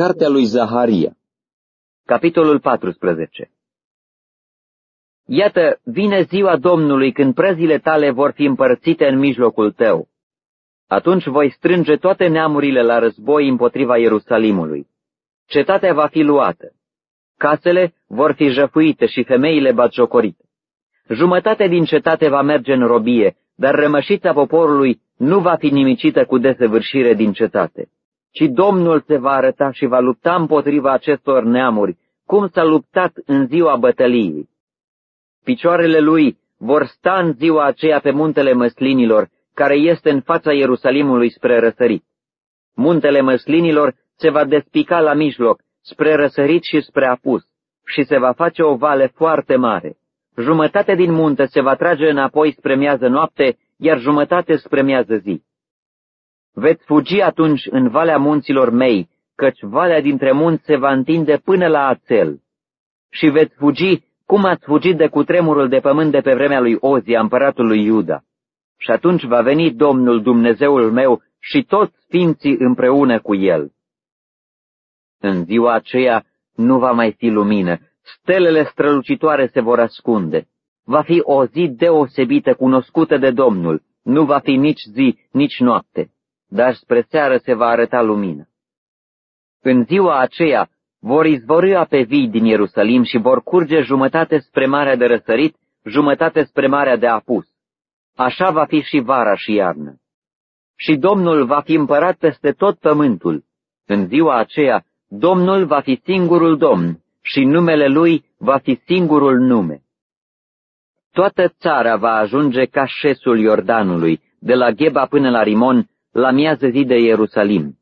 cartea lui Zaharia Capitolul 14 Iată, vine ziua Domnului când prăzile tale vor fi împărțite în mijlocul tău. Atunci voi strânge toate neamurile la război împotriva Ierusalimului. Cetatea va fi luată. Casele vor fi jăfuite și femeile batjocorite. Jumătate din cetate va merge în robie, dar rămășița poporului nu va fi nimicită cu desăvârșire din cetate, ci Domnul se va arăta și va lupta împotriva acestor neamuri, cum s-a luptat în ziua bătăliei. Picioarele lui vor sta în ziua aceea pe muntele măslinilor, care este în fața Ierusalimului spre răsărit. Muntele măslinilor se va despica la mijloc, spre răsărit și spre apus, și se va face o vale foarte mare. Jumătate din munte se va trage înapoi spre miază noapte, iar jumătate spre miază zi. Veți fugi atunci în valea munților mei, căci valea dintre munți se va întinde până la ațel. Și veți fugi cum ați fugit de cutremurul de pământ de pe vremea lui Ozia, împăratul lui Iuda. Și atunci va veni Domnul Dumnezeul meu și toți sfinții împreună cu el. În ziua aceea nu va mai fi lumină, stelele strălucitoare se vor ascunde. Va fi o zi deosebită, cunoscută de Domnul, nu va fi nici zi, nici noapte, dar spre seară se va arăta lumină. În ziua aceea vor izvorâa pe vii din Ierusalim și vor curge jumătate spre Marea de Răsărit, jumătate spre Marea de Apus. Așa va fi și vara și iarnă. Și Domnul va fi împărat peste tot pământul. În ziua aceea, Domnul va fi singurul Domn și numele Lui va fi singurul nume. Toată țara va ajunge ca șesul Iordanului, de la Gheba până la Rimon, la miază zi de Ierusalim.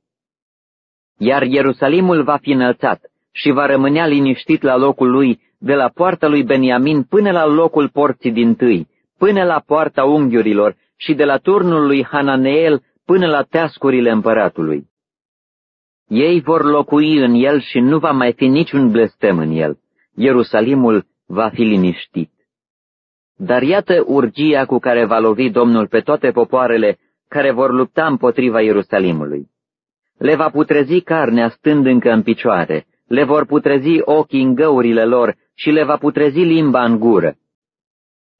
Iar Ierusalimul va fi înălțat și va rămânea liniștit la locul lui, de la poarta lui Beniamin până la locul porții din tâi, până la poarta unghiurilor și de la turnul lui Hananeel până la teascurile împăratului. Ei vor locui în el și nu va mai fi niciun blestem în el. Ierusalimul va fi liniștit. Dar iată urgia cu care va lovi Domnul pe toate popoarele care vor lupta împotriva Ierusalimului. Le va putrezi carnea stând încă în picioare, le vor putrezi ochii în găurile lor și le va putrezi limba în gură.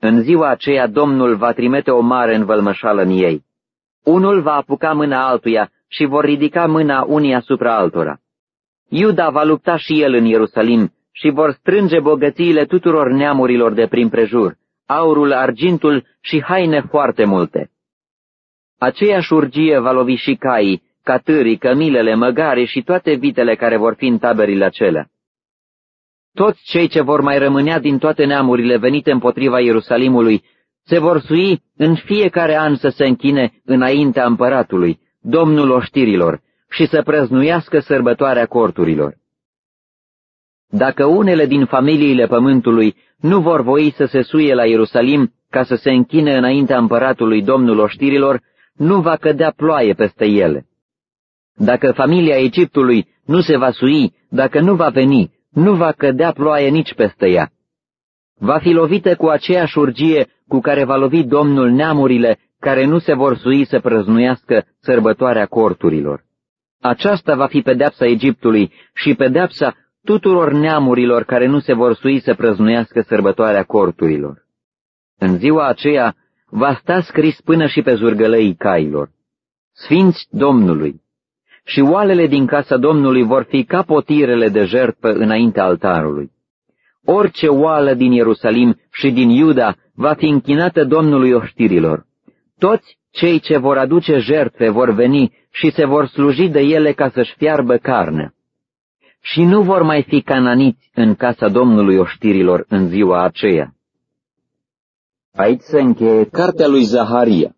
În ziua aceea Domnul va trimite o mare învălmășală în ei. Unul va apuca mâna altuia și vor ridica mâna unii asupra altora. Iuda va lupta și el în Ierusalim și vor strânge bogățiile tuturor neamurilor de prin prejur, aurul, argintul și haine foarte multe. Aceeași urgie va lovi și caii, catârii, cămilele, măgare și toate vitele care vor fi în taberile acelea. Toți cei ce vor mai rămânea din toate neamurile venite împotriva Ierusalimului se vor sui în fiecare an să se închine înaintea împăratului, domnul oștirilor, și să prăznuiască sărbătoarea corturilor. Dacă unele din familiile pământului nu vor voi să se suie la Ierusalim ca să se închine înaintea împăratului domnul oștirilor, nu va cădea ploaie peste ele. Dacă familia Egiptului nu se va sui, dacă nu va veni, nu va cădea ploaie nici peste ea. Va fi lovită cu aceeași urgie cu care va lovi Domnul neamurile care nu se vor sui să prăznuiască sărbătoarea corturilor. Aceasta va fi pedeapsa Egiptului și pedeapsa tuturor neamurilor care nu se vor sui să prăznuiască sărbătoarea corturilor. În ziua aceea va sta scris până și pe zurgălăii cailor. Sfinți Domnului! Și oalele din casa Domnului vor fi ca potirele de jertfă înaintea altarului. Orice oală din Ierusalim și din Iuda va fi închinată Domnului oștirilor. Toți cei ce vor aduce jertfe vor veni și se vor sluji de ele ca să-și fiarbă carne. Și nu vor mai fi cananiți în casa Domnului oștirilor în ziua aceea. Aici se încheie cartea lui Zaharia.